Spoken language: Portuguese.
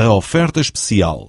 a oferta especial.